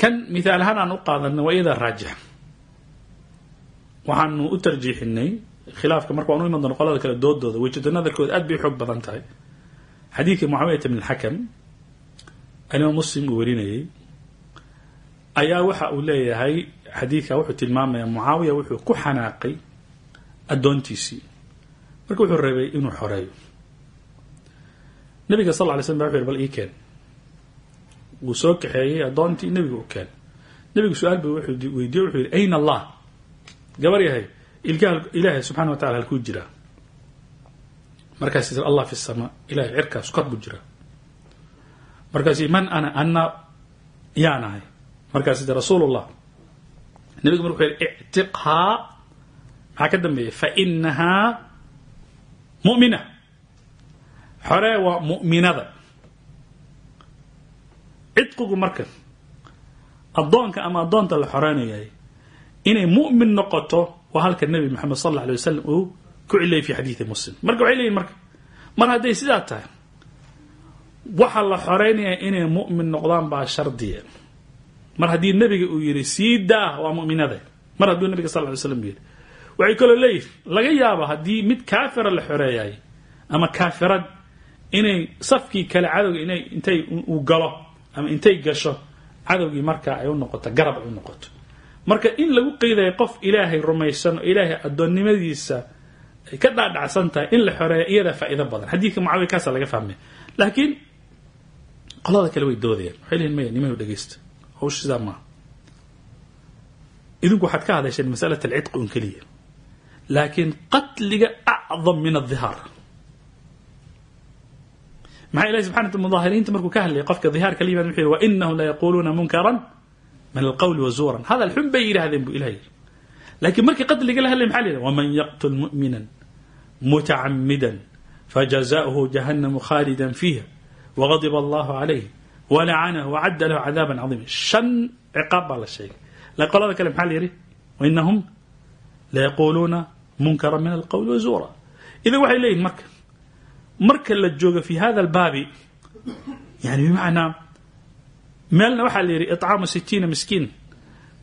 kan miaal ahaan aan u qaadanay waa iyadaa raajix waxaanu u tarjiixinay khilaafka marka waan u iman doona qolada kale doodooda wejado nadarkooda aad bay xadiidkii mucaawiyata bn alxakam alimaam muslim uu warinayey ayaa waxa uu leeyahay xadiidka wuxuu tilmaamaya mucaawiya wuxuu ku xanaaqay addoontiisii. Marka wuxuu rabay inuu xoreeyo. Nabiga sal ly slm ba wuxu yhi bal ii keen. Wuu soo kaxeeyey addoontii nebiga u keen. Nebigu su'aal ba wuxuu weydiye wuxuu yidhi ayna allah gabar yahay ilaahay subxana wa tacala halkuu jiraa markaas allah fi sama ilahay cirkaas kor buu jiraa. Markaas man ana ana yaanahay markaas tir rasuulullah. Nebigu mar wuxuu yidhi ictiqhaa maxaa ka dambeeya fainahaa mu'mina. Xoree waa mu'minada. Cidqigu marka addoonka ama addoonta la xoreynayay inay mu'min noqoto waa halka nebi moxamed sal alla alay wasalam uu ku ciliyay fi xadiidi muslim. Marka waxay leeyihiin marka mar hadday sidaa tahay waxa la xoreynaya inay mu'min noqdaan baa shardiya. Mar haddii nebiga uu yidhi sii waa mu'minada. Mar hadduu nebiga sal ly slam yidhi. Waxay kaloo leeyihiin laga yaabo haddii mid kaafira la xoreeyay ama kaafirad inay safkii kale cadowga inay intay uu galo ama intay gasho cadowgii markaa ay u noqoto garab ay u noqoto. Marka in lagu qeydayo qof ilaahay rumaysan oo ilaahay addoonnimadiisa ay ka dhaadhacsan tahay in la xoreeya iyadaa faa'iido badan. Xadiidka mucaawiya kaasa laga fahmay. Laakiin qolada kale way doodayaan waxay leeyihiin maya nimanu dhegeysta hawsh sidaa idinku waxaad ka hadasheen masalat alcidqi un keliya. Laakiin qatliga acdam min adhihaar maxaa ilahi subxana wata mudaahiriinta markuu ka hadlayay qofka dhihaarka la yimad wuxuu yihi wainahum layaquuluuna munkaran min alqawli wazuuran hadal xun bay yidhahdeen buu ilah yidhi. Laakiin markii qatliga la hadlay maxa la yidhaha waman yaqtul mu'mina mutacamida fajazaؤuhu jahannamu khaalida fiiha wagadiba allahu calayh walacanahu wacadda lahu cadaaban cadiima shan ciqaab baa la sheegay la qolada kale maxaa la yidhi wainahum layaquuluuna munkaran min alqawli wazuura idan waxay leeyihiin marka marka la joogo fi hada albaabi yani bimacnaa meelna waxaa la yidhi icaamu sitiina miskiin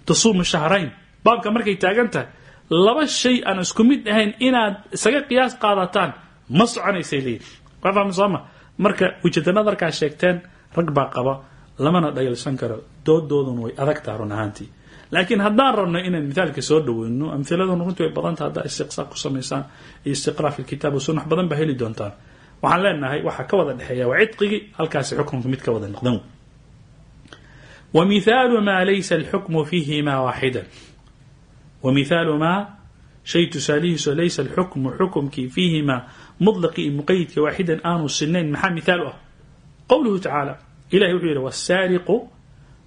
tasuumu shahrayn baabka markay taagan tahay laba shay aan isku mid ahayn inaad isaga qiyaas qaadataan ma soconaysay leeyihiin waa fahma sooma marka wujada nadarkaa sheegteen rag baa qaba lamana dhayalsan karo doodooduna way adag taha run ahaantii. Laakiin haddaan rabno inaan mithaalka soo dhaweyno amhiladuna runtii way badan taha haddaa istiqsaa ku samaysaan iyo istiqraa fi lkitaab wasunax badan baa heli doontaan. Waxaan leenahay waxaa ka wada dhexeeya waa cidqigii halkaasi xukunka mid ka wada noqdan wa maa laysa alxukmu fiihima waaxidan wa mithaalu maa shay tusaalihiiso laysa alxukmu xukumkii fiihimaa mudlaqi iyo muqayidka waaxidan aanu sinayn maxaa mithaal u ah qowluhu tacaala ilahi wuxuu yidhi wasaariqu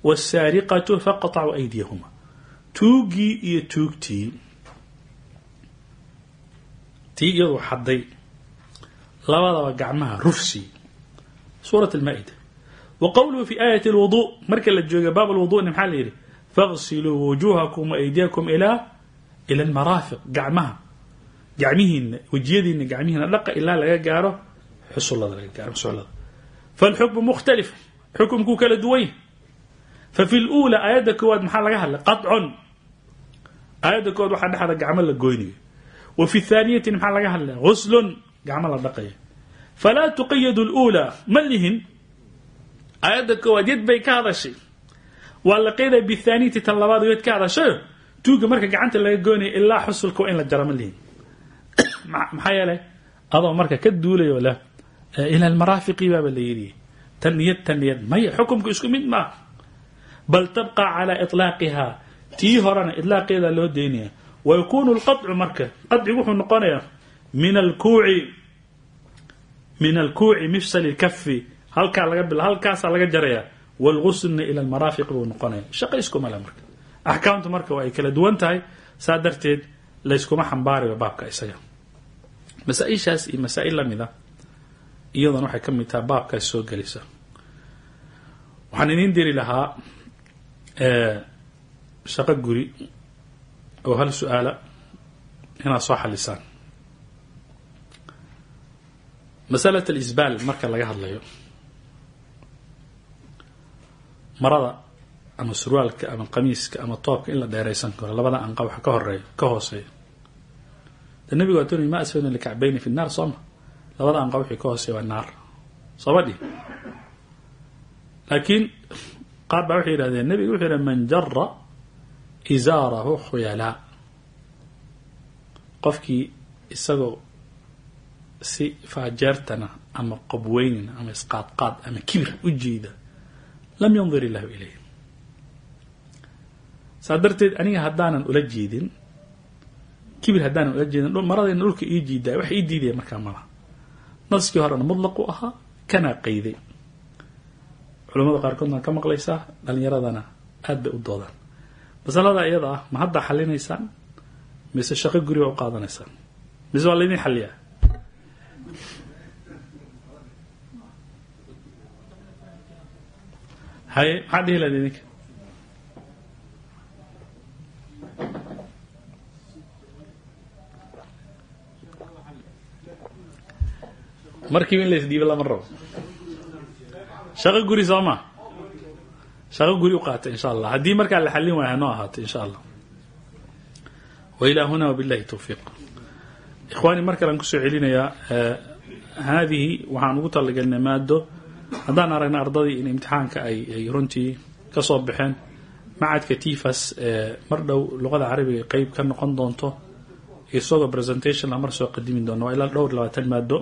wasaariqatu faqطacuu aydiyahuma tuugii iyo tuugtii tii iyadu xaday labadaba gacmaha rufsi. suurat almaa-ida. wa qowluhu fi aayati alwudu. marka la jooga baab alwudu'na maxaa la yidhi faqsiluu wujuhakum waaydiyakum ilaa ila almaraafiq gacmaha. Gacmihiina wejiyadiina gacmihiina dhaqa ilaa laga gaaro xusullada laga gaaro xusullada falxukmu mukhtalif xukumkuu kala duwany fafi luula aayadda koowaad maxaa laga hadlay? Qacun aayadda koowaad waxaa dhexda gacmo la goynayo. Wa fi thaaniyati maxaa laga hadlaya guslun gacmo la dhaqayo falaa tuqayadu luulaa ma lihin. Aayadda koowaad yad bay ka hadashay waa laqeyda bihaniyati tan labaad weed ka hadashayo tuuga marka gacanta laga goynaya ilaa xusulka in la jarama lihin maxaa adoo marka ka duulayo leh ila almaraafiqi baaba la yidhi tan niyad tan niyad maya xukumku isku mid maaha bal tabqa calaa iطlaaqihaa tii horana ilaaqeeda loo daynaya wayakunu lqaطcu marka qacigu wuxuu noqonayaa min alkuuci min alkuuci mifsal kafi halkaa laga halkaasaa laga jaraya wاlguslna ila almaraafiq buu noqonaya shaqo iskuma le marka axkaamtu marka waa ay kala duwan tahay saa darteed layskuma xambaarayo baabka isaga masaa-ishaas iyo masaa-il la mid a iyadana waxay ka mid tahay baabkaas soo gelisa waxaan idiin diri lahaa shaqo guri oo hal su'aala inaad soo xalisaan masalat alisbaal marka laga hadlayo marada ama surwaalka ama qamiiska ama toobka in la dheeraysan karo labada anqa waxa ka horreeya ka hooseeya de nebigu waa tony ma asfadna likacbayni fi nnaar sooma. Labada anqa wixii ka hooseeya waa naar. Sooma dhihi. Laakiin qaar baa waxay yihahdeen nebigu wuxuu yihi man jara izaarahu khuyalaa qofkii isagoo si faajeertana ama qabweynina ama isqaadqaad ama kibir u jeeda lam yandir illahu ilayh saa darteed aniga haddaanan ula jeedin kibir haddaanan ula jeedin maradayna dhulka ii jiidaa waxa ii diidaya markaa malaha naskii horena mudlaq u ahaa kanaa qayday culamada qaarkood waan ka maqlaysaa dhalinyaradana aad bay u doodaan masalada iyada ah ma haddaa xalinaysaan mise shaqo guri baa u qaadanaysaan mise waa laydin xaliyaa haye maxaa dhihi lahayd idinka markiiba in laysdhiibo lama rabo. Shaqo guri soo shaqo guri u qaata insha allah haddii markaa la xallin waaya hanoo ahaato insha allah wa ilaa huna wabillahi towfiiq ikhwaani mar kalean ku soo celinayaa haadihi waxaan ugu talagelnay maado haddaan aragna ardadii in imtixaanka ay ay runtii ka soo baxeen macadka tifas mar dhow luqada carabiga qeyb ka noqon doonto isagoo presentation la mar soo qadimi doono waa ilaa dhowr labaatan maado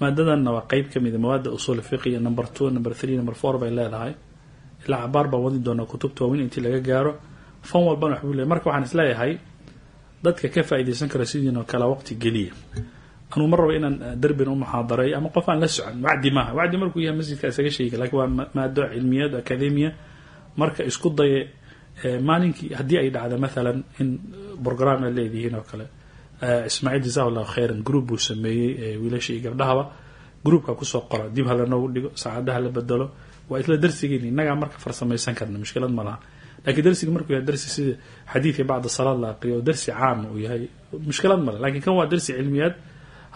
maadadanna waa qeyb ka mida mawaada usul fiqiya number two number three number four bay leedahay. Ilaa cabaar baan wadi doonaa kutubta waaweyn intii laga gaaro. Fan walbana waxbuu leeyahy marka waxaan is leeyahay dadka ka faa'iidaysan kara sidiinoo kale waqti geliya anuu mar rabo inaan darbina u muxaadareeyo ama qof aan la socon. Wacdi maaha. Wacdi markuu yahay masjidka isaga sheegi laakiin waa maado cilmiyeed academia. Marka isku daye maalinkii haddii ay dhacdo maalan in brogram aad leedihiin oo kale ismaaciil jaza llahu khayran group buu sameeyey wiilasha iyo gabdhahaba. Groupka ku soo qora dib hala noogu dhigo saacadaha la bedelo. Waa isla darsigeeni innagaa marka farsamaysan karna mushkilad ma laha. Lakiin darsiga markuu yahay darsi sida xadiidka bacda salaad la aqriyo oo darsi caama uu yahay mushkilad male laakiin kan waa darsi cilmiyaad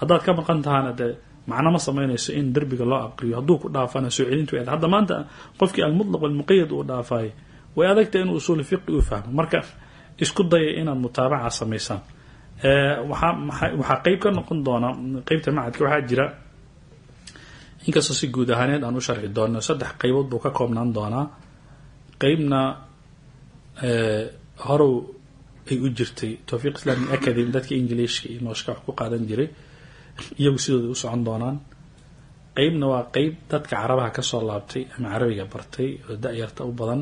haddaad ka maqan tahaana dee macno ma samaynayso in derbiga loo aqriyo. Hadduu ku dhaafana soo celintu way hadda maanta qofkii almutlaq walmuqayad uu dhaafay way adagta inuu usuul fiqi u fahmo. Marka isku daya inaad mutaabaca samaysaan. Waxaa qeyb ka noqon doona qeybta macadka waxaa jira inkastoo si guud ahaaneed aan u sharxi doono saddex qeybood buu ka koobnaan doonaa. Qeybna horow ay u jirtay towfiiq islamic academy dadka ingiliishka iyo nooshka wax ku qaadan jiray iyagu sidooda u socon doonaan. Qeybna waa qeyb dadka carabaha ka soo laabtay ama carabiga bartay oo da-yarta u badan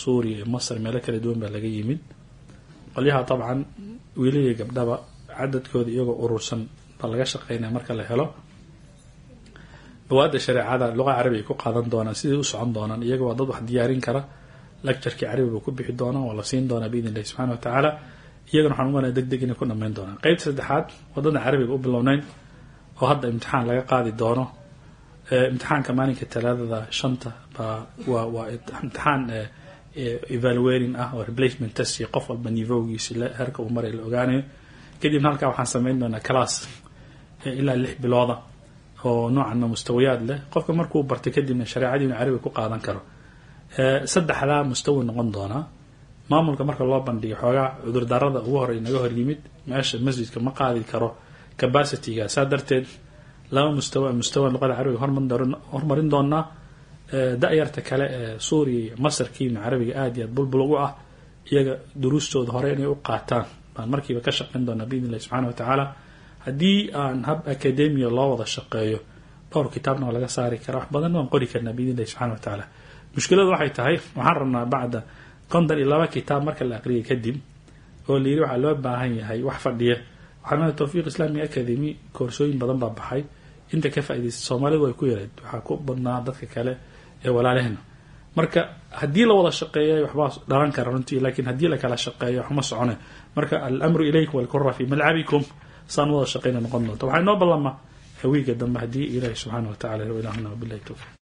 suuriya iyo masr meelo kala duwan baa laga yimid. Qolyaha dabcan wiilaliya gabdhaba cadadkooda iyagoo urursan baa laga shaqeynaya marka la helo. Bawaada shareecada luqa carabi ay ku qaadan doonaan siday u socon doonaan iyaga waa dad wax diyaarin kara. Lecturkii carabi buu ku bixi doonaa waa la siin doonaa biidn illahi subxana wa tacaala iyagana waxaan umalaya deg deg inay ku dhamayn doonaan. Qeybta saddexaad waddada carabiga u bilownayn oo hadda imtixaan laga qaadi doono imtixaanka maalinka talaadada shanta baa waa imtixaan evaluating ah oo replacement test iyo qof walba nivowgiisi herka uu maray la ogaanayo. Kadibna halkaa waxaan samayn doonaa class ilaa lix bilooda oo noocanma mustawayaad leh. Qofka markuu bartay kadibna shareecadii inu carabiga ku qaadan karo. Saddexdaa mustawi noqon doonaa maamulka marka loo bandhigo xoogaa cudurdarada ugu horey naga hor yimid meesha masjidka ma qaadi karo capacityga saa darteed laba mustawa mustawa luqada carabiga hormarin doonaa da-yarta kale ee suuriya iyo masarkiina carabiga aada iyo aad bulbul ugu ah iyaga duruustooda hore inay u qaataan baan markiiba ka shaqeyn doonaa biidn illahi subxana wa tacaala haddii aan hab academia loo wada shaqeeyo dhowr kitaabna waa laga saari kara wax badan waan qori karnaa biidn subxana wa tacaala mushkiladu waxay tahay waxaan rabnaa bacda konton iyo laba kitaab marka la aqriyay kadib oo la yidhi waxaa loo baahan yahay wax fadhiya waxaa towfiiq islamic academy koorsooyin badan baa baxay. Inta ka faaidaysta soomaalidu way ku yareed. Waxaa ku badnaa dadka kale ee walaalehena marka haddii la wada shaqeeya waxbaa dhalan kara runtii lakiin haddii lakala shaqeeyo waxma socone. Marka alamru ilaykum walkura fi malcabikum. Saan wada shaqeyna noqon doonta waxaa inoo ballama wiiga dambe haddii ilaahi subxaana wa tacala ilahuna wabilahi towfiq